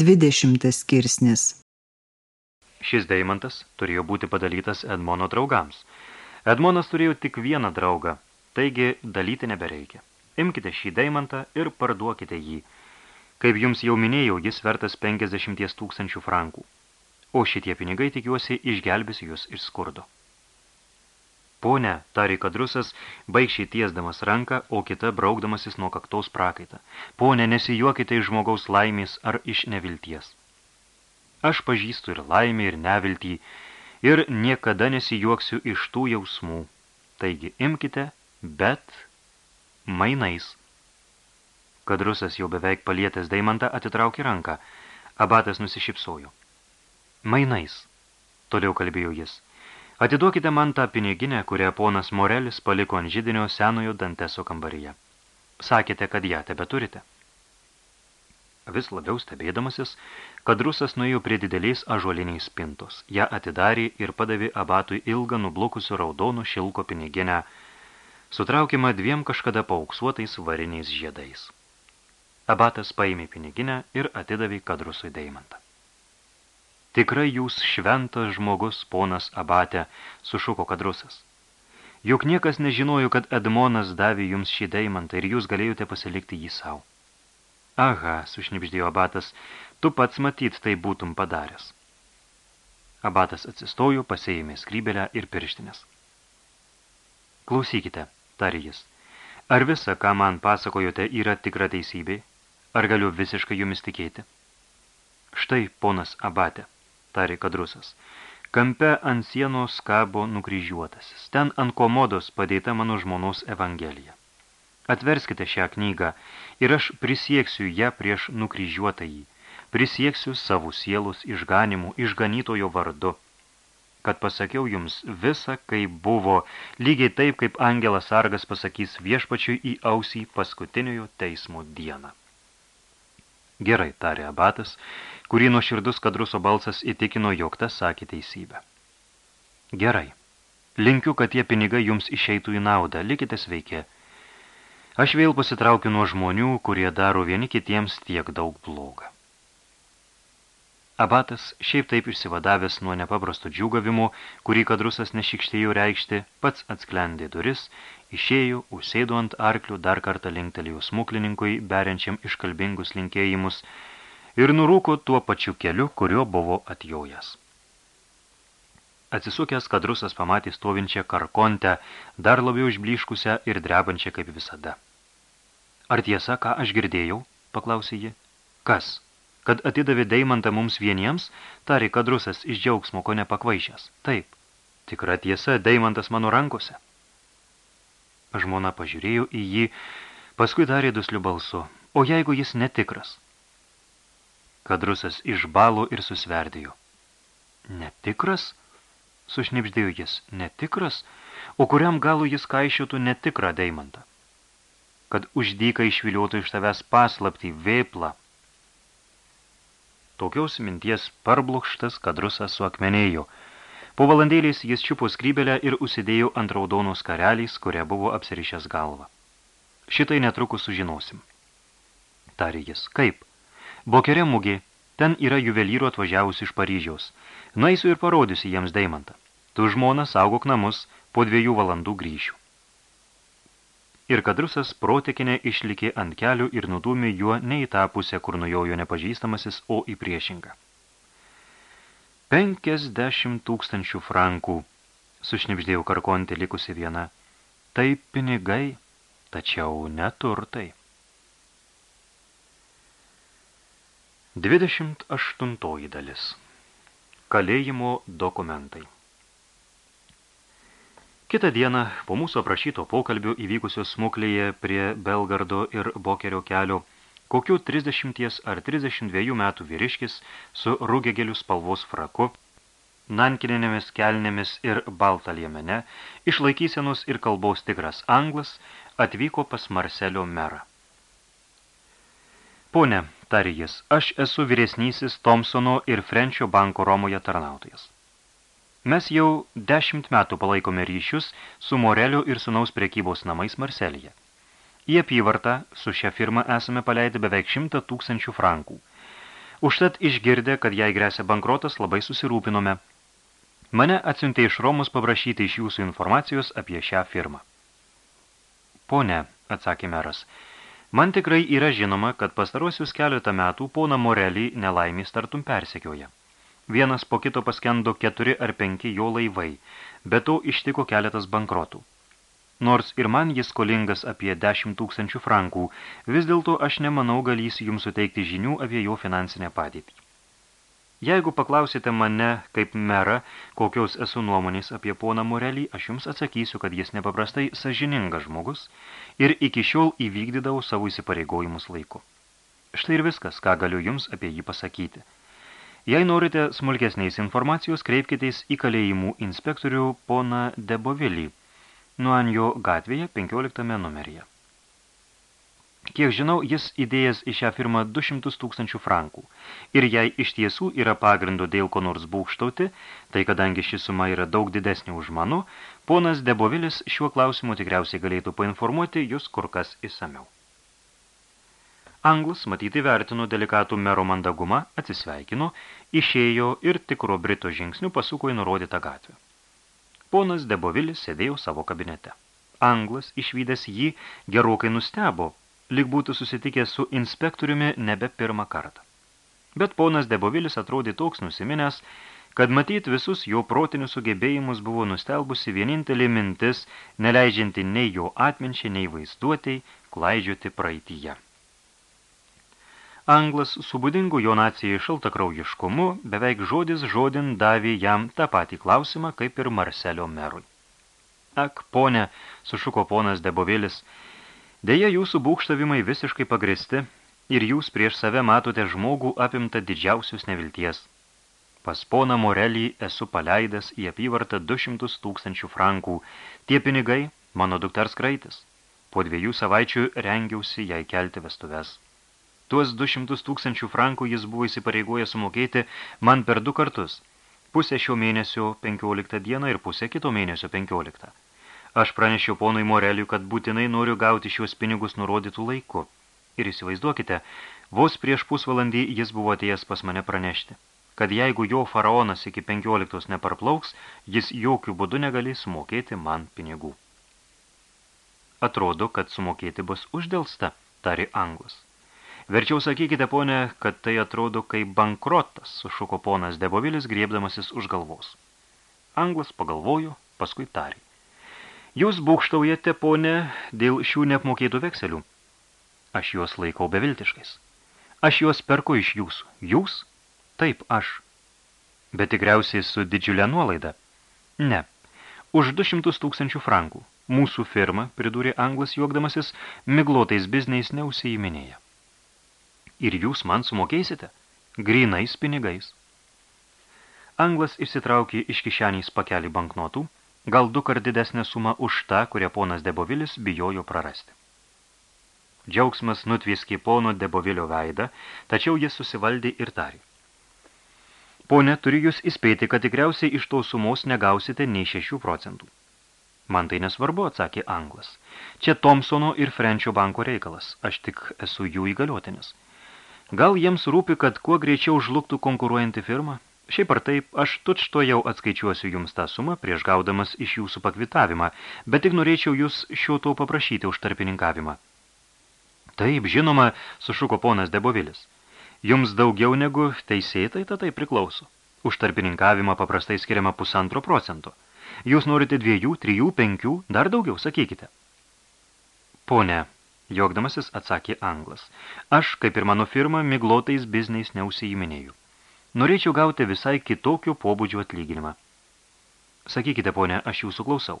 Dvidešimtas skirsnis Šis deimantas turėjo būti padalytas Edmono draugams. Edmonas turėjo tik vieną draugą, taigi dalyti nebereikia. Imkite šį deimantą ir parduokite jį. Kaip jums jau minėjau, jis vertas 50 tūkstančių frankų. O šitie pinigai, tikiuosi, išgelbės jūs iš skurdo. Pone, tarė kadrusas, baigšiai tiesdamas ranką, o kita braukdamasis nuo kaktaus prakaitą. Pone, nesijuokite iš žmogaus laimės ar iš nevilties. Aš pažįstu ir laimę, ir neviltį, ir niekada nesijuoksiu iš tų jausmų. Taigi imkite, bet mainais. Kadrusas jau beveik palietęs daimantą atitraukė ranką. Abatas nusišypsojo. Mainais, toliau kalbėjo jis. Atiduokite man tą piniginę, kurią ponas Morelis paliko ant žydinio senojo Danteso kambaryje. Sakėte, kad ją tebe turite. Vis labiau stebėdamasis, kad rusas nuėjo prie dideliais ažuoliniais spintos. Ja atidarė ir padavė abatui ilgą nublukusių raudonų šilko piniginę, sutraukimą dviem kažkada paauksuotais variniais žiedais. Abatas paėmė piniginę ir atidavė kadrusui deimantą. Tikrai jūs šventas žmogus, ponas Abate, sušuko kadrusas. Juk niekas nežinojo, kad Edmonas davė jums šį deimantą ir jūs galėjote pasilikti jį savo. Aha, sušnipždėjo abatas, tu pats matyt tai būtum padaręs. Abatas atsistojo, pasėjėmė skrybelę ir pirštinės. Klausykite, tarė jis, ar visa, ką man pasakojote, yra tikra teisybė? Ar galiu visiškai jumis tikėti? Štai, ponas Abate, tarė kadrusas. Kampe ant sienos kabo nukryžiuotasis. Ten ant komodos padėta mano žmonos evangelija. Atverskite šią knygą ir aš prisieksiu ją prieš nukryžiuotąjį. Prisieksiu savo sielos išganimų, išganytojo vardu, kad pasakiau jums visą, kaip buvo, lygiai taip, kaip angelas sargas pasakys viešpačiui į ausį paskutiniojo teismo dieną. Gerai, tarė abatas, kurį nuoširdus kadruso balsas įtikino, jog tas sakė teisybę. Gerai. Linkiu, kad tie pinigai jums išeitų į naudą. Likite sveiki. Aš vėl pasitraukiu nuo žmonių, kurie daro vieni kitiems tiek daug blogą. Abatas, šiaip taip išsivadavęs nuo nepaprasto džiūgavimo, kurį kadrusas nešikštėjo reikšti, pats atsklendė duris, išėjo, užsėdo ant arklių, dar kartą linktelėjo smuklininkui, beriančiam iškalbingus linkėjimus, ir nurūko tuo pačiu keliu, kuriuo buvo atjojęs. Atsisukęs kadrusas pamatė stovinčią karkontę, dar labiau išbliškusią ir drebančią kaip visada. Ar tiesa, ką aš girdėjau? paklausė ji. Kas? Kad atidavė deimantą mums vieniems, tarė kadrusas iš džiaugsmo, ko nepakvaišęs. Taip, tikra tiesa, deimantas mano rankose. Žmona pažiūrėjo į jį, paskui darė dusliu balsu. O jeigu jis netikras? Kadrusas išbalo ir susverdėjo. Netikras? Sušnipždėjo jis. Netikras? O kuriam galų jis kaišiotų netikrą deimantą? Kad uždyka išviliotų iš tavęs paslaptį vėplą. Tokiaus minties parblokštas kadrusas suakmenėjo. Po valandėlės jis čiupo skrybelę ir užsidėjo ant raudonos kareliais, kuria buvo apsirišęs galvą. Šitai netrukus sužinosim. Tarė jis. Kaip? Bokerė mugė, ten yra juvelyro atvažiavusi iš Paryžiaus. Naisiu ir parodysiu jiems deimantą. Tu žmona saugok namus, po dviejų valandų grįšiu. Ir kadrusas protekinė išlikė ant kelių ir nudūmė juo ne į tą pusę, kur nujojo nepažįstamasis, o į priešingą. Penkiasdešimt tūkstančių frankų, sušnipždėjau karkontį likusi viena. Tai pinigai, tačiau neturtai. 28 dalis. Kalėjimo dokumentai. Kitą dieną po mūsų aprašyto pokalbių įvykusios smuklėje prie Belgardo ir Bokerio kelio, kokių 30 ar 32 metų vyriškis su rūgegelių spalvos fraku, nankininėmis kelnėmis ir baltą liemene, išlaikysenos ir kalbos tikras anglas, atvyko pas Marselio merą. Pone, tarė jis, aš esu vyresnysis Thompsono ir Frenčio banko Romoje tarnautojas. Mes jau dešimt metų palaikome ryšius su Morelio ir sunaus prekybos namais Marselyje. Į apyvartą su šia firma esame paleidę beveik šimtą tūkstančių frankų. Užtat išgirdę, kad jai grėsia bankrotas, labai susirūpinome. Mane atsiuntė iš Romus paprašyti iš jūsų informacijos apie šią firmą. Pone, atsakė meras, man tikrai yra žinoma, kad pastarosius keletą metų pona Morelį nelaimės tartum persekioja. Vienas po kito paskendo keturi ar penki jo laivai, bet to ištiko keletas bankrotų. Nors ir man jis skolingas apie 10 tūkstančių frankų, vis dėlto aš nemanau galys jums suteikti žinių apie jo finansinę padėtį. Jeigu paklausite mane kaip merą, kokios esu nuomonės apie poną Morelį, aš jums atsakysiu, kad jis nepaprastai sažiningas žmogus ir iki šiol įvykdydavau savo įsipareigojimus laiku. Štai ir viskas, ką galiu jums apie jį pasakyti. Jei norite smulkesnės informacijos, kreipkitės į kalėjimų inspektorių poną Debovilį – Nuanjo gatvėje 15 numeryje. Kiek žinau, jis įdėjęs į šią firmą 200 tūkstančių frankų. Ir jei iš tiesų yra pagrindo dėl ko nors būkštauti, tai kadangi ši suma yra daug didesnė už mano, ponas Debovilis šiuo klausimu tikriausiai galėtų painformuoti jūs kur kas įsamiau. Anglas, matyti vertino delikatų mero mandagumą, atsisveikino, išėjo ir tikro brito žingsnių pasuko į nurodytą gatvę. Ponas Debovilis sėdėjo savo kabinete. Anglas, išvydęs jį, gerokai nustebo, lyg būtų susitikęs su inspektoriumi nebe pirmą kartą. Bet ponas Debovilis atrodė toks nusiminęs, kad matyt visus jo protinius sugebėjimus buvo nustelbusi vienintelė mintis, neleidžianti nei jo atminčiai, nei vaizduotei, klaidžioti praeityje. Anglas su būdingu jo nacijai šaltakraujiškumu beveik žodis žodin davė jam tą patį klausimą kaip ir Marselio merui. Ak, ponė, sušuko ponas Debovilis, dėja jūsų būkštavimai visiškai pagristi ir jūs prieš save matote žmogų apimtą didžiausius nevilties. Pas poną Morelį esu paleidęs į apyvartą 200 tūkstančių frankų. Tie pinigai – mano dukters kraitis. Po dviejų savaičių rengiausi jai kelti vestuves. Tuos 200 tūkstančių frankų jis buvo įsipareigojęs sumokėti man per du kartus. Pusę šio mėnesio 15 dieną ir pusę kito mėnesio 15. Aš pranešiau ponui Moreliui, kad būtinai noriu gauti šios pinigus nurodytų laiku. Ir įsivaizduokite, vos prieš pusvalandį jis buvo atėjęs pas mane pranešti, kad jeigu jo faraonas iki 15 neparplauks, jis jokių būdų negalės sumokėti man pinigų. Atrodo, kad sumokėti bus uždėlsta, tari anglas. Verčiau sakykite, ponė, kad tai atrodo kaip bankrotas, sušuko ponas Debovilis, griebdamasis už galvos. Anglas pagalvojo, paskui tarė. Jūs būkštaujate, ponė, dėl šių neapmokėtų vekselių. Aš juos laikau beviltiškais. Aš juos perku iš jūsų. Jūs? Taip, aš. Bet tikriausiai su didžiulė nuolaida. Ne. Už 200 tūkstančių frankų. Mūsų firma, pridūrė anglas juokdamasis, miglotais bizniais neusijiminėja. Ir jūs man sumokėsite? Grinais pinigais. Anglas išsitraukė iš kišenys pakelį banknotų, gal du kart didesnę sumą už tą, kurią ponas Debovilis bijojo prarasti. Džiaugsmas nutvieskė pono Debovilio veidą, tačiau jis susivaldė ir tarė. Pone, turiu jūs įspėti, kad tikriausiai iš tos sumos negausite nei 6 procentų. Man tai nesvarbu, atsakė Anglas. Čia Thompsono ir Frenčio banko reikalas, aš tik esu jų įgaliotinis. Gal jiems rūpi, kad kuo greičiau žlugtų konkuruojanti firma? Šiaip ar taip, aš tučto jau atskaičiuosiu jums tą sumą prieš gaudamas iš jūsų pakvitavimą, bet tik norėčiau jūs šio to paprašyti už tarpininkavimą. Taip, žinoma, sušuko ponas Debovilis. Jums daugiau negu teisėtai tai priklauso. Už tarpininkavimą paprastai skiriama pusantro procento. Jūs norite dviejų, trijų, penkių, dar daugiau, sakykite. Pone, Jogdamasis atsakė anglas. Aš, kaip ir mano firma, miglotais bizniais neusijiminėjau. Norėčiau gauti visai kitokio pobūdžio atlyginimą. Sakykite, ponė, aš jūsų klausau.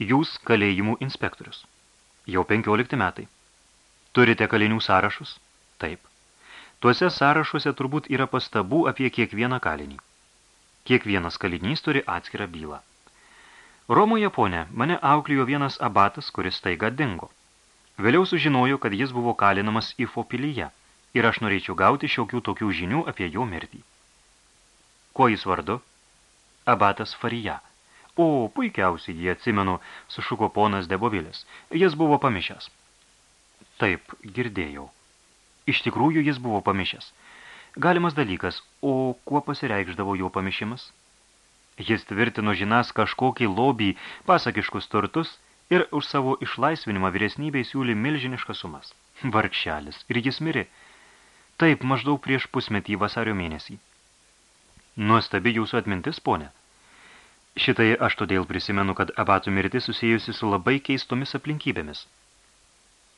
Jūs kalėjimų inspektorius. Jau 15 metai. Turite kalinių sąrašus? Taip. Tuose sąrašuose turbūt yra pastabų apie kiekvieną kalinį. Kiekvienas kalinys turi atskirą bylą. Romoje, ponė, mane auklėjo vienas abatas, kuris taiga dingo. Vėliau sužinojo, kad jis buvo kalinamas Ifo pilyje ir aš norėčiau gauti šiokių tokių žinių apie jo mirtį. Kuo jis vardu? Abatas Farija. O, puikiausiai jį atsimenu, sušuko ponas Debovilis. Jis buvo pamišęs. Taip, girdėjau. Iš tikrųjų jis buvo pamišęs. Galimas dalykas, o kuo pasireikšdavo jo pamišimas? Jis tvirtino žinas kažkokį lobį pasakiškus turtus ir už savo išlaisvinimą vyresnybei siūlė milžiniškas sumas. Vargšelis. Ir jis mirė. Taip, maždaug prieš pusmetį vasario mėnesį. Nuostabi jūsų atmintis, ponė. Šitai aš todėl prisimenu, kad abatų mirtis susijusi su labai keistomis aplinkybėmis.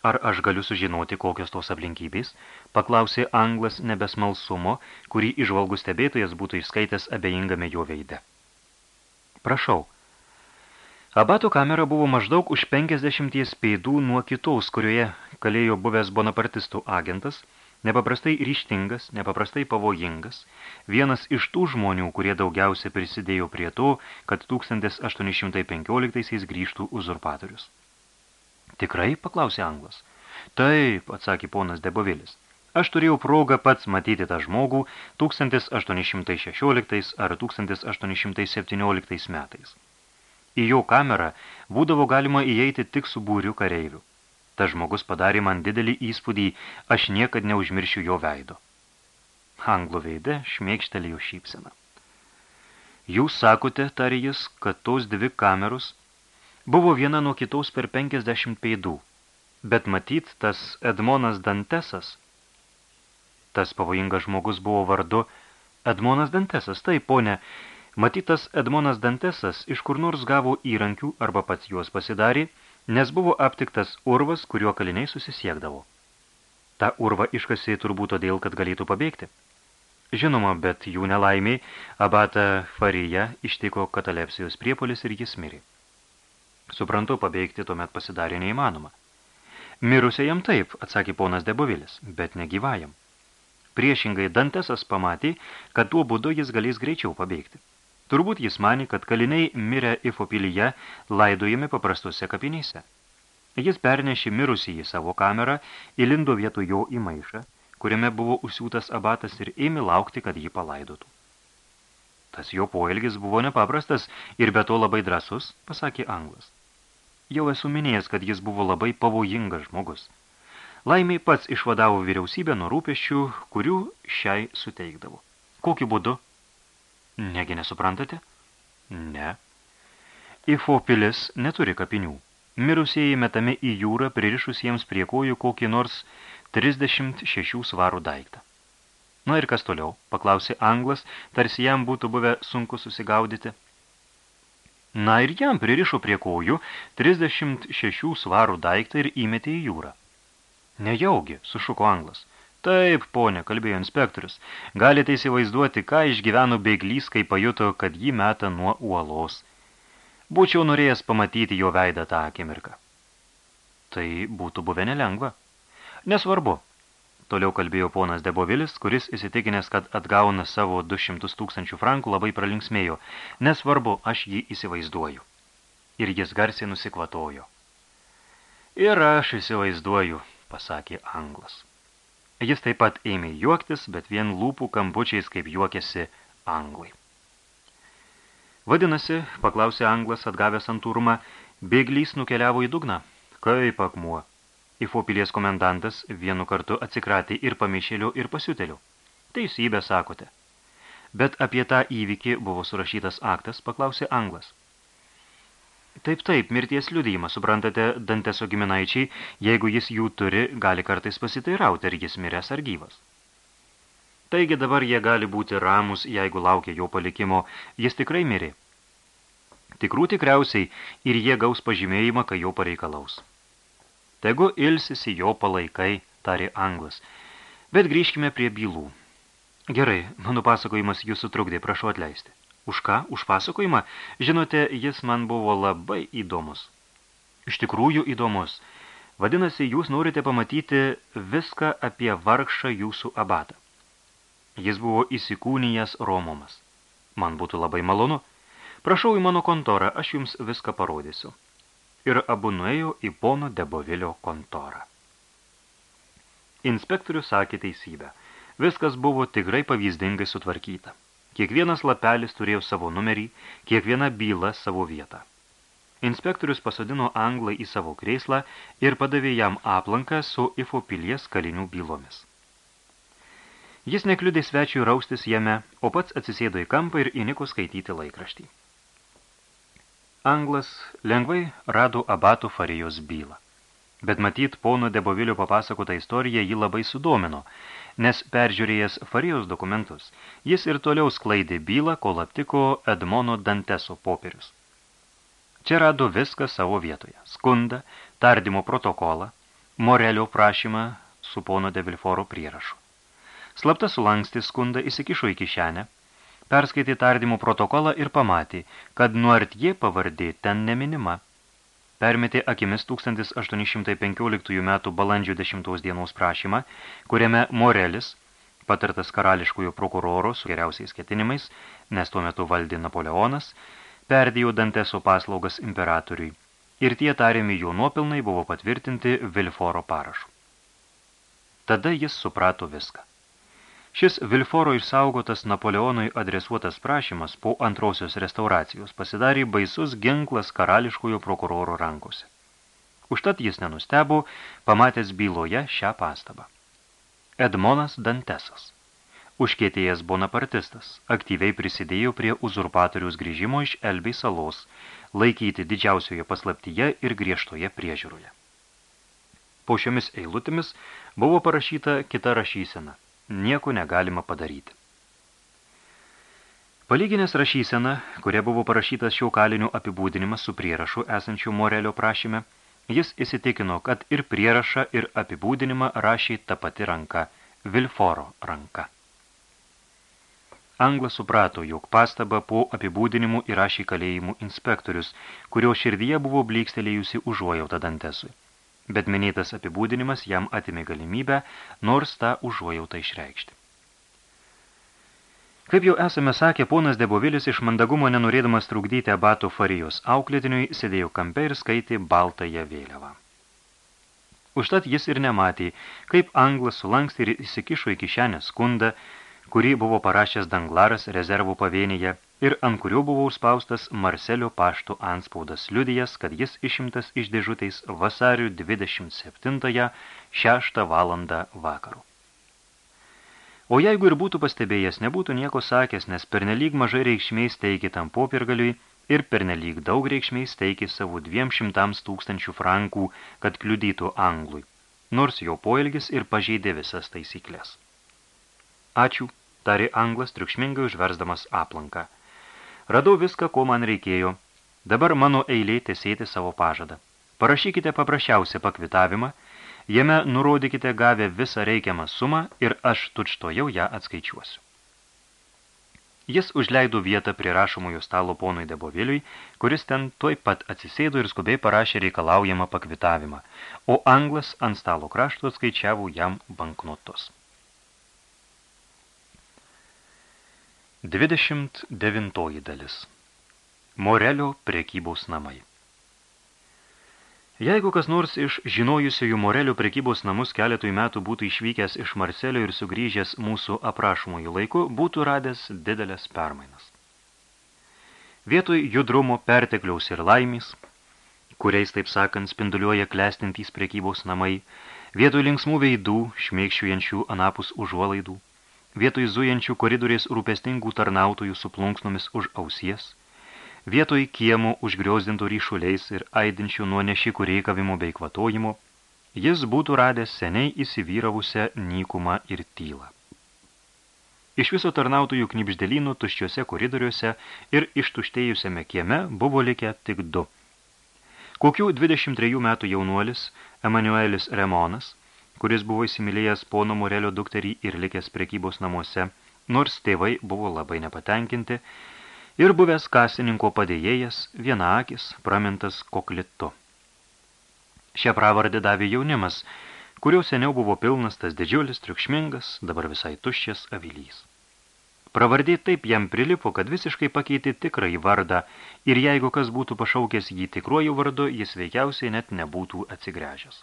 Ar aš galiu sužinoti, kokios tos aplinkybės? Paklausė anglas nebesmalsumo, kurį išvalgus stebėtojas būtų išskaitęs abejingame jo veide. Prašau. Abato kamera buvo maždaug už 50 pėdų nuo kitos, kurioje kalėjo buvęs bonapartistų agentas, nepaprastai ryštingas, nepaprastai pavojingas, vienas iš tų žmonių, kurie daugiausia prisidėjo prie to, kad 1815 grįžtų uzurpatorius. Tikrai, paklausė anglas. Taip, atsakė ponas Debovilis. Aš turėjau progą pats matyti tą žmogų 1816 ar 1817 metais. Į jo kamerą būdavo galima įeiti tik su būriu kareivių. Ta žmogus padarė man didelį įspūdį, aš niekad neužmiršiu jo veido. Anglo veide šmėkštelėjo šypsena. Jūs sakote, tarė jis, kad tos dvi kameros – Buvo viena nuo kitos per 50 peidų, bet matyt, tas Edmonas Dantesas, tas pavojingas žmogus buvo vardu Edmonas Dantesas, tai, ponė, matytas Edmonas Dantesas iš kur nors gavo įrankių arba pats juos pasidarė, nes buvo aptiktas urvas, kuriuo kaliniai susisiekdavo. Ta urva iškasė turbūt todėl, kad galėtų pabėgti. Žinoma, bet jų nelaimiai abata Farija ištiko katalepsijos priepolis ir jis mirė. Suprantu, pabeigti tuomet pasidarė neįmanoma. Mirusiajam taip, atsakė ponas Debovilis, bet negyvajam. Priešingai Dantesas pamatė, kad tuo būdu jis galės greičiau pabeigti. Turbūt jis manė, kad kaliniai mirę Ifopilyje laidojami paprastose kapinėse. Jis pernešė mirusį į savo kamerą, įlindo vietų jo į maišą, kuriame buvo užsiūtas abatas ir ėmė laukti, kad jį palaidotų. Tas jo poelgis buvo nepaprastas ir be to labai drasus, pasakė anglas. Jau esu minėjęs, kad jis buvo labai pavojingas žmogus. Laimiai pats išvadavo vyriausybę nuo rūpeščių, kurių šiai suteikdavo. Kokiu būdu? Negi nesuprantate? Ne. Ifo pilis neturi kapinių. Mirusieji metami į jūrą pririšus jiems prie kojų kokį nors 36 svarų daiktą. Na ir kas toliau, paklausė anglas, tarsi jam būtų buvę sunku susigaudyti – Na ir jam pririšo prie kojų 36 svarų daiktą ir įmetė į jūrą. Nejaugi, sušuko anglas. Taip, ponė, kalbėjo inspektorius. Galite įsivaizduoti, ką išgyveno bėglys, kai pajuto, kad jį meta nuo uolos. Būčiau norėjęs pamatyti jo veidą tą akimirką. Tai būtų buvę nelengva. Nesvarbu, Toliau kalbėjo ponas Debovilis, kuris įsitikinęs, kad atgauna savo 200 tūkstančių frankų, labai pralinksmėjo. Nesvarbu, aš jį įsivaizduoju. Ir jis garsiai nusikvatojo. Ir aš įsivaizduoju, pasakė anglas. Jis taip pat ėmė juoktis, bet vien lūpų kampučiais, kaip juokėsi anglai. Vadinasi, paklausė anglas atgavęs antūrumą, bėglys nukeliavo į dugną. Kaip akmuo, Ifo pilies komendantas vienu kartu atsikratė ir pamišėlių, ir pasiutelių. Teisybę sakote. Bet apie tą įvykį buvo surašytas aktas, paklausė anglas. Taip, taip, mirties liudijimas, suprantate, Danteso giminaičiai, jeigu jis jų turi, gali kartais pasitairauti, ar jis miręs ar gyvas. Taigi dabar jie gali būti ramus, jeigu laukia jo palikimo, jis tikrai mirė. Tikrų tikriausiai ir jie gaus pažymėjimą, kai jo pareikalaus. Tegu ilsisi jo palaikai, tarė anglas. Bet grįžkime prie bylų. Gerai, mano pasakojimas jūs sutrukdė, prašau atleisti. Už ką? Už pasakojimą? Žinote, jis man buvo labai įdomus. Iš tikrųjų įdomus. Vadinasi, jūs norite pamatyti viską apie vargšą jūsų abatą. Jis buvo įsikūnijęs Romomas. Man būtų labai malonu. Prašau į mano kontorą, aš jums viską parodysiu ir abu nuėjo į pono Debovilio kontorą. Inspektorius sakė teisybę. Viskas buvo tikrai pavyzdingai sutvarkyta. Kiekvienas lapelis turėjo savo numerį, kiekviena byla savo vietą. Inspektorius pasodino anglą į savo krėslą ir padavė jam aplanką su Ifo pilies kalinių bylomis. Jis nekliudė svečiui raustis jame, o pats atsisėdo į kampą ir įniko skaityti laikraštį. Anglas lengvai rado abatų farijos bylą. Bet matyt, pono Debovilio papasakotą istoriją jį labai sudomino, nes peržiūrėjęs farijos dokumentus, jis ir toliau sklaidė bylą, kol aptiko Edmono Danteso popierius. Čia rado viską savo vietoje. Skundą, tardymo protokolą, Morelio prašymą su pono de Vilforo prierašu. Slapta sulanksti skundą įsikišo į kišenę, perskaitė tardymo protokolą ir pamatė, kad nuartie pavardė ten neminima. Permetė akimis 1815 metų balandžio 10 dienos prašymą, kuriame Morelis, patartas karališkojo prokuroro su geriausiais ketinimais, nes tuo metu valdė Napoleonas, perdėjo Danteso paslaugas imperatoriui ir tie tariami jo nuopilnai buvo patvirtinti Vilforo parašu. Tada jis suprato viską. Šis Vilforo išsaugotas Napoleonui adresuotas prašymas po antrosios restauracijos pasidarė baisus ginklas karališkojo prokuroro rankose. Užtat jis nenustebo, pamatęs byloje šią pastabą. Edmonas Dantesas. Užkėtėjęs bonapartistas, aktyviai prisidėjo prie uzurpatoriaus grįžimo iš Elbei salos, laikyti didžiausioje paslaptyje ir griežtoje priežiūroje. Po šiomis eilutėmis buvo parašyta kita rašysena – nieko negalima padaryti. Palyginęs rašyseną, kuria buvo parašytas šio kalinių apibūdinimas su prierašu esančiu Morelio prašyme, jis įsitikino, kad ir prierašą, ir apibūdinimą rašė ta pati ranka, Vilforo ranka. Anglas suprato, jog pastabą po apibūdinimu įrašė kalėjimų inspektorius, kurio širdyje buvo blykstelėjusi užuojautą Dantesui bet minėtas apibūdinimas jam atimė galimybę, nors tą užuojautą išreikšti. Kaip jau esame sakę, ponas Debovilis iš mandagumo nenorėdamas trukdyti abatų farijos auklėtiniui, sėdėjo kampe ir skaitė baltąją vėliavą. Užtat jis ir nematė, kaip anglas sulanksti ir įsikišo į kišenę skundą, kurį buvo parašęs Danglaras rezervų pavienyje ir ant kurio buvo užspaustas Marselio pašto anspaudas liudijas, kad jis išimtas iš dėžutės vasario 27-ąją 6 valandą vakarų. O jeigu ir būtų pastebėjęs, nebūtų nieko sakęs, nes pernelyg mažai reikšmės teikė tam popirgaliui ir pernelyg daug reikšmės teikė savo 200 tūkstančių frankų, kad kliudytų anglui, nors jo poelgis ir pažeidė visas taisyklės. Ačiū, tarė anglas triukšmingai užversdamas aplanką. Radau viską, ko man reikėjo. Dabar mano eilė tesėti savo pažadą. Parašykite paprasčiausią pakvitavimą, jame nurodykite gavę visą reikiamą sumą ir aš tučto jau ją atskaičiuosiu. Jis užleido vietą prie rašomojo stalo ponui Deboviliui, kuris ten tuoj pat atsisėdo ir skubiai parašė reikalaujamą pakvitavimą, o anglas ant stalo krašto atskaičiavo jam banknotus. 29 dalis Morelio prekybos namai Jeigu kas nors iš žinojusiųjų Morelio prekybos namus keletui metų būtų išvykęs iš Marselio ir sugrįžęs mūsų aprašomųjų laiku, būtų radęs didelės permainas. Vietoj judrumo pertekliaus ir laimės, kuriais, taip sakant, spinduliuoja klestintys prekybos namai, vietoj linksmų veidų, šmėkščiuojančių anapus užuolaidų, vietoj zujančių koridoriais rūpestingų tarnautojų su plunksnomis už ausies, vietoj kiemų užgriozdintų ryšuliais ir aidinčių nuo nešikų reikavimo bei kvatojimo, jis būtų radęs seniai įsivyravusią nykumą ir tylą. Iš viso tarnautojų knipždelynų tuščiuose koridoriuose ir ištuštėjusiame kieme buvo likę tik du. Kokių 23 metų jaunuolis Emanuelis Remonas – kuris buvo įsimylėjęs pono Morelio dukterį ir likęs prekybos namuose, nors tėvai buvo labai nepatenkinti, ir buvęs kasininko padėjėjas, vienaakis, pramintas koklitu. Šią pravardę davė jaunimas, kurio seniau buvo pilnas tas didžiulis, triukšmingas, dabar visai tuščias avilys. Pravardė taip jam prilipo, kad visiškai pakeitė tikrąjį vardą ir jeigu kas būtų pašaukęs jį tikruoju vardu, jis veikiausiai net nebūtų atsigręžęs.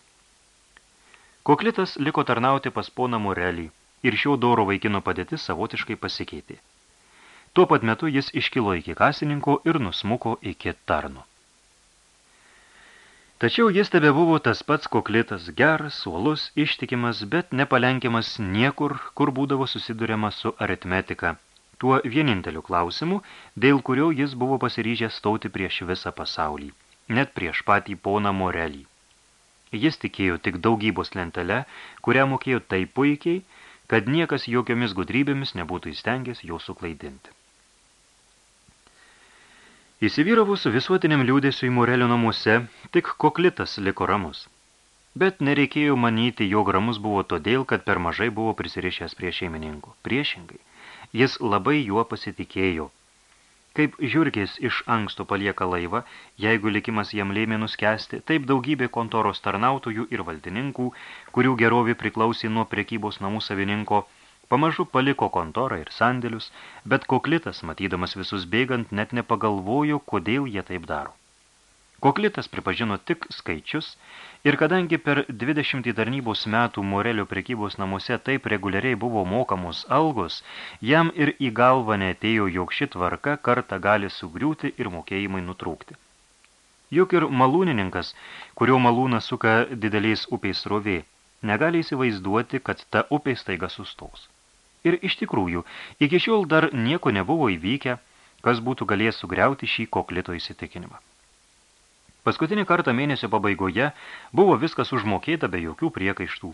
Koklitas liko tarnauti pas poną Morelį ir šio doro vaikino padėtis savotiškai pasikeitė. Tuo pat metu jis iškilo iki kasininko ir nusmuko iki tarno. Tačiau jis tebe buvo tas pats koklitas, geras, suolus, ištikimas, bet nepalenkiamas niekur, kur būdavo susiduriama su aritmetika. Tuo vieninteliu klausimu, dėl kurio jis buvo pasiryžęs stauti prieš visą pasaulį, net prieš patį poną Morelį. Jis tikėjo tik daugybos lentelę, kurią mokėjo taip puikiai, kad niekas jokiomis gudrybėmis nebūtų įstengęs jo suklaidinti. Įsivyravus visuotiniam liūdėsiui Morelio namuose, tik koklitas liko ramus. Bet nereikėjo manyti, jog ramus buvo todėl, kad per mažai buvo prisirišęs prie šeimininkų. Priešingai, jis labai juo pasitikėjo. Kaip žiurkės iš anksto palieka laivą, jeigu likimas jam lėmė nuskesti, taip daugybė kontoros tarnautojų ir valdininkų, kurių gerovė priklausė nuo prekybos namų savininko, Pamažu paliko kontorą ir sandėlius, bet koklitas, matydamas visus bėgant, net nepagalvojo, kodėl jie taip daro. Koklitas pripažino tik skaičius ir kadangi per 20 tarnybos metų Morelio prekybos namuose taip reguliariai buvo mokamos algos, jam ir į galvą neatėjo, jog ši tvarka kartą gali sugriūti ir mokėjimai nutrūkti. Juk ir malūnininkas, kurio malūnas suka dideliais upiais rovė, negali įsivaizduoti, kad ta upė staiga sustos. Ir iš tikrųjų, iki šiol dar nieko nebuvo įvykę, kas būtų galėjęs sugriauti šį koklito įsitikinimą. Paskutinį kartą mėnesio pabaigoje buvo viskas užmokėta be jokių priekaištų.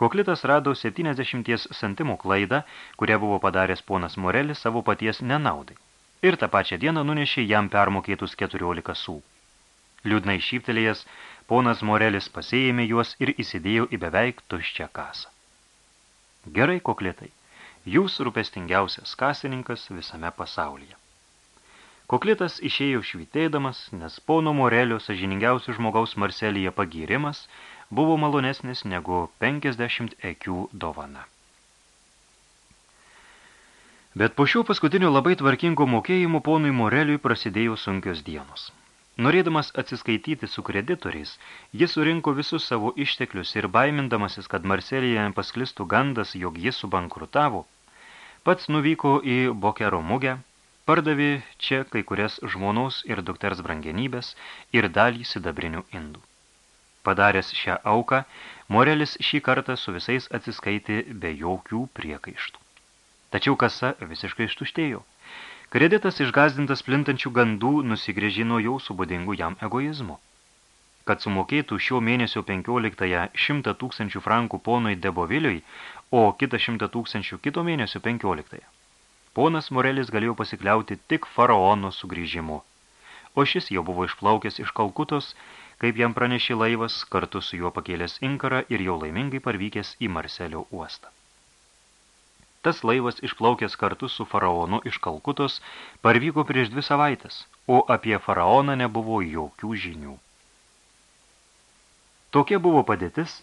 Koklitas rado 70 centimų klaidą, kurią buvo padaręs ponas Morelis savo paties nenaudai. Ir tą pačią dieną nunešė jam permokėtus 14 sų. Liūdnai šyptelėjęs, ponas Morelis pasėjėmė juos ir įsidėjo į beveik tuščią kasą. Gerai, koklitai, jūs rūpestingiausias kasininkas visame pasaulyje. Koklitas išėjo švitėdamas, nes pono Morelio sažiningiausių žmogaus Marselyje pagyrimas buvo malonesnis negu 50 ekių dovana. Bet po šių paskutinių labai tvarkingo mokėjimų ponui Moreliui prasidėjo sunkios dienos. Norėdamas atsiskaityti su kreditoriais, jis surinko visus savo išteklius ir baimindamasis, kad Marselyje pasklistų gandas, jog jis subankrutavo, pats nuvyko į Bokero mugę, pardavė čia kai kurias žmonos ir dukters brangenybės ir dalį sidabrinių indų. Padaręs šią auką, Morelis šį kartą su visais atsiskaitė be jokių priekaištų. Tačiau kasa visiškai ištuštėjo. Kreditas išgazdintas plintančių gandų nusigrėžino jau su būdingu jam egoizmu. Kad sumokėtų šio mėnesio 15-ąją 100 tūkstančių frankų ponui Deboviliui, o kitą 100 tūkstančių kito mėnesio 15-ąją. Ponas Morelis galėjo pasikliauti tik faraono sugrįžimu, o šis jau buvo išplaukęs iš Kalkutos, kaip jam pranešė laivas, kartu su juo pakėlęs inkarą ir jau laimingai parvykęs į Marselio uostą. Tas laivas išplaukęs kartu su faraonu iš Kalkutos parvyko prieš dvi savaitės, o apie faraoną nebuvo jokių žinių. Tokia buvo padėtis,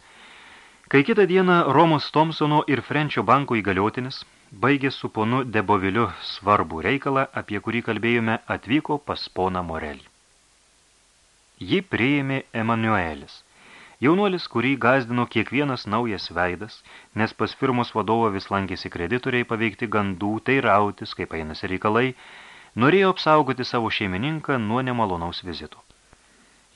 kai kitą dieną Romos Thompsono ir Frenčio banko įgaliotinis, baigė su ponu Deboviliu svarbų reikalą, apie kurį kalbėjome, atvyko pas poną Morelį. Jį priėmė Emanuelis. Jaunuolis, kurį gazdino kiekvienas naujas veidas, nes pas firmos vadovo vis lankėsi kreditoriai paveikti gandų, tai rautis, kaip einasi reikalai, norėjo apsaugoti savo šeimininką nuo nemalonaus vizito.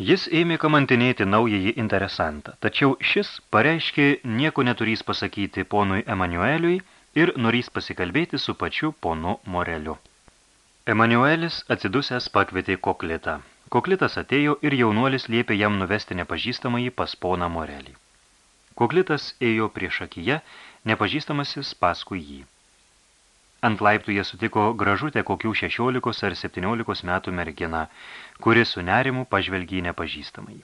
Jis ėmė kamantinėti naująjį interesantą, tačiau šis pareiškė nieko neturys pasakyti ponui Emanueliui ir norys pasikalbėti su pačiu ponu Moreliu. Emanuelis atsidusęs pakvietė koklitą. Koklitas atėjo ir jaunuolis liepė jam nuvesti nepažįstamąjį pas poną Morelį. Koklitas ėjo prieš akiją, nepažįstamasis paskui jį. Ant laiptų jie sutiko gražutę kokių 16 ar 17 metų merginą, kuri su nerimu pažvelgė į nepažįstamąjį.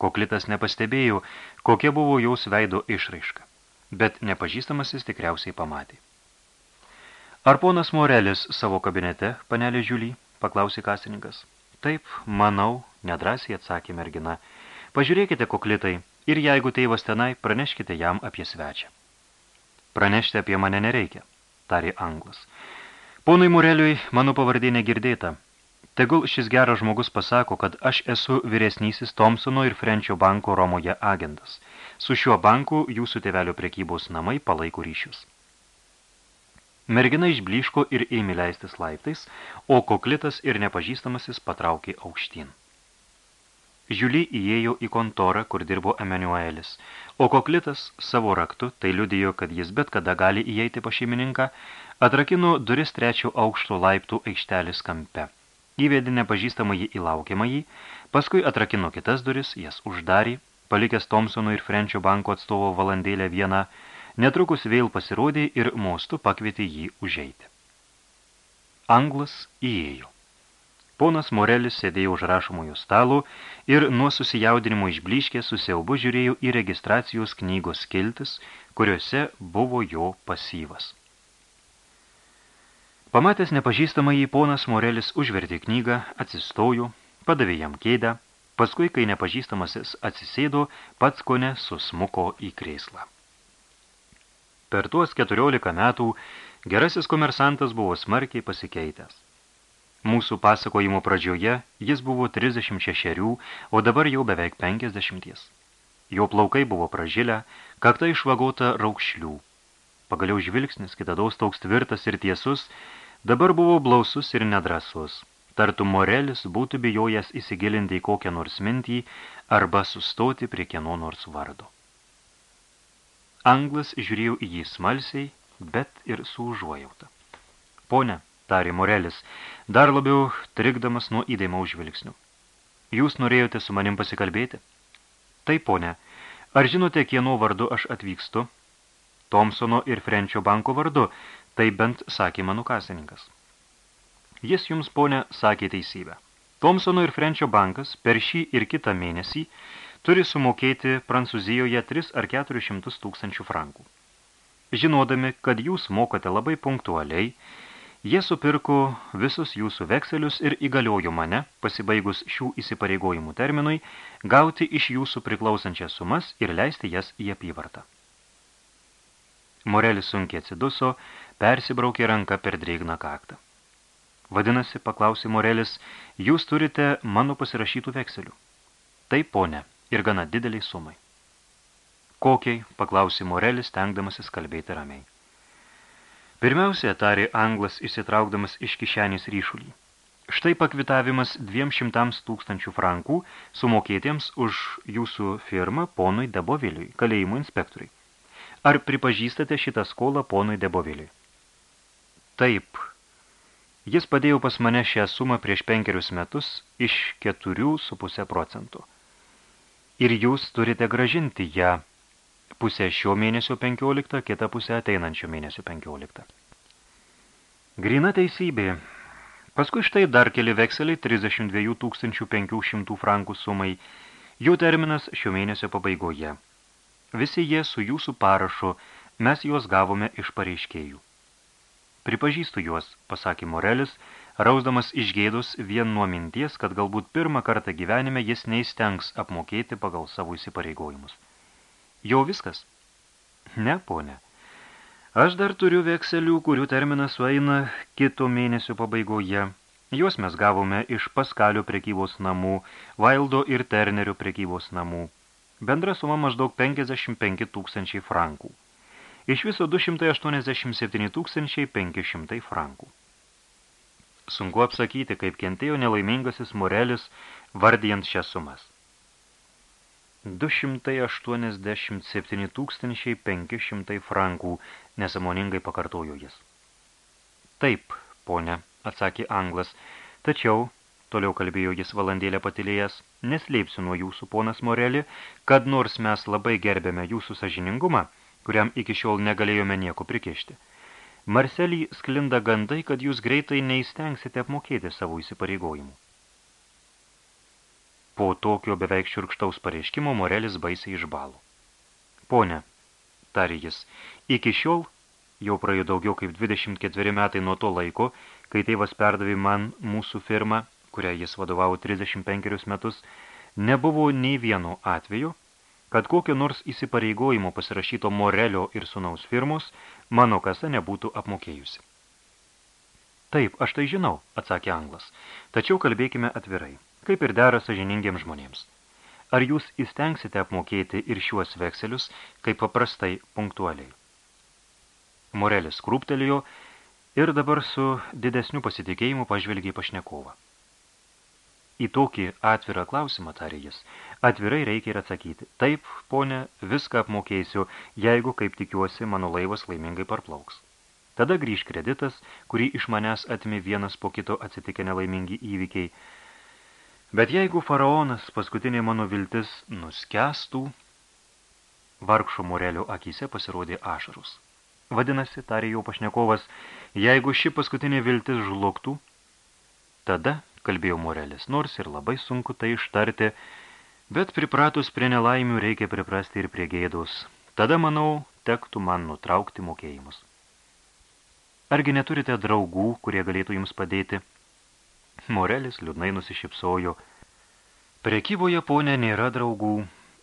Koklitas nepastebėjo, kokia buvo jaus veido išraiška, bet nepažįstamasis tikriausiai pamatė. Ar ponas Morelis savo kabinete, panelė Žiulį, paklausė kasininkas. Taip, manau, nedrasiai atsakė mergina. Pažiūrėkite, koklitai, ir jeigu tėvas tenai, praneškite jam apie svečią. Pranešti apie mane nereikia, tarė anglas. Ponui Mureliui mano pavardė negirdėta. Tegul šis geras žmogus pasako, kad aš esu vyresnysis Thompsono ir Frenčio banko Romoje agentas. Su šiuo banku jūsų tėvelio prekybos namai palaiko ryšius. Mergina išbliško ir ėmė leistis laiptais, o koklitas ir nepažįstamasis patraukė aukštyn. Žiuli įėjo į kontorą, kur dirbo Emanuelis, o Koklitas savo raktu, tai liudijo, kad jis bet kada gali įeiti pas šeimininką, atrakino duris trečio aukšto laiptų aikštelis kampe. Įvedė nepažįstamąjį į laukiamąjį, paskui atrakino kitas duris, jas uždarė, palikęs Thompsono ir Frenčio banko atstovo valandėlę vieną, netrukus vėl pasirodė ir mostu pakvietė jį užeiti. Anglas įėjo. Ponas Morelis sėdėjo už rašomųjų stalų ir nuo susijaudinimo išbliškė su siaubu žiūrėjo į registracijos knygos skiltis, kuriuose buvo jo pasyvas. Pamatęs nepažįstamą jį, ponas Morelis užvertė knygą, atsistojo, padavė jam kėdę, paskui, kai nepažįstamasis atsisėdo, pats kone susmuko į krėslą. Per tuos 14 metų gerasis komersantas buvo smarkiai pasikeitęs. Mūsų pasakojimo pradžioje jis buvo 36, o dabar jau beveik 50. Jo plaukai buvo pražilę, kakta išvagota raukšlių. Pagaliau žvilgsnis, kitados toks tvirtas ir tiesus, dabar buvo blausus ir nedrasus. Tartum Morelis būtų bijojęs įsigilinti į kokią nors mintį arba sustoti prie kieno nors vardo. Anglas žiūrėjo į jį smalsiai, bet ir su užuojauta. Pone, tarė Morelis, dar labiau trikdamas nuo įdėmo užvilgsnių. Jūs norėjote su manim pasikalbėti? Taip, ponė. Ar žinote, kieno vardu aš atvykstu? Thompsono ir Frenčio banko vardu, tai bent sakė mano kasininkas. Jis jums, ponė, sakė teisybę. Thompsono ir Frenčio bankas per šį ir kitą mėnesį turi sumokėti Prancūzijoje 3 ar 400 tūkstančių frankų. Žinodami, kad jūs mokote labai punktualiai, Jie supirko visus jūsų vekselius ir įgaliojo mane, pasibaigus šių įsipareigojimų terminui, gauti iš jūsų priklausančias sumas ir leisti jas į apyvartą. Morelis sunkiai atsiduso, persibraukė ranką per dreigną kaktą. Vadinasi, paklausė Morelis, jūs turite mano pasirašytų vekselių. Taip, ponė, ir gana dideliai sumai. Kokiai, paklausė Morelis, stengdamasis kalbėti ramiai. Pirmiausia, tarė anglas įsitraukdamas iš kišenės ryšulį. Štai pakvitavimas 200 tūkstančių frankų sumokėtiems už jūsų firmą ponui Deboviliui, kalėjimo inspektoriui. Ar pripažįstate šitą skolą ponui Deboviliui? Taip. Jis padėjo pas mane šią sumą prieš penkerius metus iš 4,5 procentų. Ir jūs turite gražinti ją pusę šio mėnesio 15, kitą pusę ateinančio mėnesio 15. Grina teisybė. Paskui štai dar keli vekseliai 32 500 frankų sumai. Jų terminas šio mėnesio pabaigoje. Visi jie su jūsų parašu, mes juos gavome iš pareiškėjų. Pripažįstu juos, pasakė Morelis, rausdamas iš gėdos vien nuo minties, kad galbūt pirmą kartą gyvenime jis neįstengs apmokėti pagal savo įsipareigojimus. Jau viskas? Ne, ponė. Aš dar turiu vekselių, kurių terminas sueina kito mėnesio pabaigoje. Juos mes gavome iš Paskalio prekybos namų, Vaildo ir Ternerio prekybos namų. Bendra suma maždaug 55 tūkstančiai frankų. Iš viso 287 tūkstančiai 500 frankų. Sunku apsakyti, kaip kentėjo nelaimingasis Morelis, vardijant šias sumas. 287 500 frankų, nesamoningai pakartojo jis. Taip, ponė, atsakė anglas, tačiau, toliau kalbėjo jis valandėlę patilėjęs, neslėpsiu nuo jūsų, ponas Moreli, kad nors mes labai gerbėme jūsų sažiningumą, kuriam iki šiol negalėjome nieko prikišti. Marselį sklinda gandai, kad jūs greitai neįstengsite apmokėti savo įsipareigojimų. Po tokio beveik širkštaus pareiškimo Morelis baisiai išbalo. Pone, tarė jis, iki šiol, jau praėjo daugiau kaip 24 metai nuo to laiko, kai tėvas perdavė man mūsų firmą, kurią jis vadovavo 35 metus, nebuvo nei vieno atveju, kad kokio nors įsipareigojimo pasirašyto Morelio ir sunaus firmos mano kasa nebūtų apmokėjusi. Taip, aš tai žinau, atsakė anglas, tačiau kalbėkime atvirai kaip ir dera sažiningiems žmonėms. Ar jūs įstengsite apmokėti ir šiuos vekselius, kaip paprastai punktualiai? Morelis krūptelėjo ir dabar su didesniu pasitikėjimu pažvelgė pašnekovą. Į tokį atvirą klausimą, tarė jis, atvirai reikia ir atsakyti. Taip, ponė, viską apmokėsiu, jeigu, kaip tikiuosi, mano laivas laimingai parplauks. Tada grįž kreditas, kurį iš manęs atimi vienas po kito atsitikę nelaimingi įvykiai. Bet jeigu faraonas, paskutinė mano viltis, nuskestų, vargšo morelio akise pasirodė ašarus. Vadinasi, tarė jau pašnekovas, jeigu ši paskutinė viltis žlugtų, tada kalbėjo Morelis, nors ir labai sunku tai ištarti, bet pripratus prie nelaimių reikia priprasti ir prie gėdos. Tada, manau, tektų man nutraukti mokėjimus. Argi neturite draugų, kurie galėtų jums padėti? Morelis liūdnai nusišypsojo. Prekyboje, ponė, nėra draugų.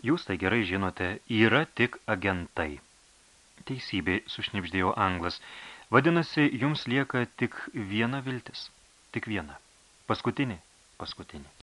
Jūs tai gerai žinote, yra tik agentai. Teisybė, sušnipždėjo anglas. Vadinasi, jums lieka tik viena viltis. Tik viena. Paskutinė, paskutinė.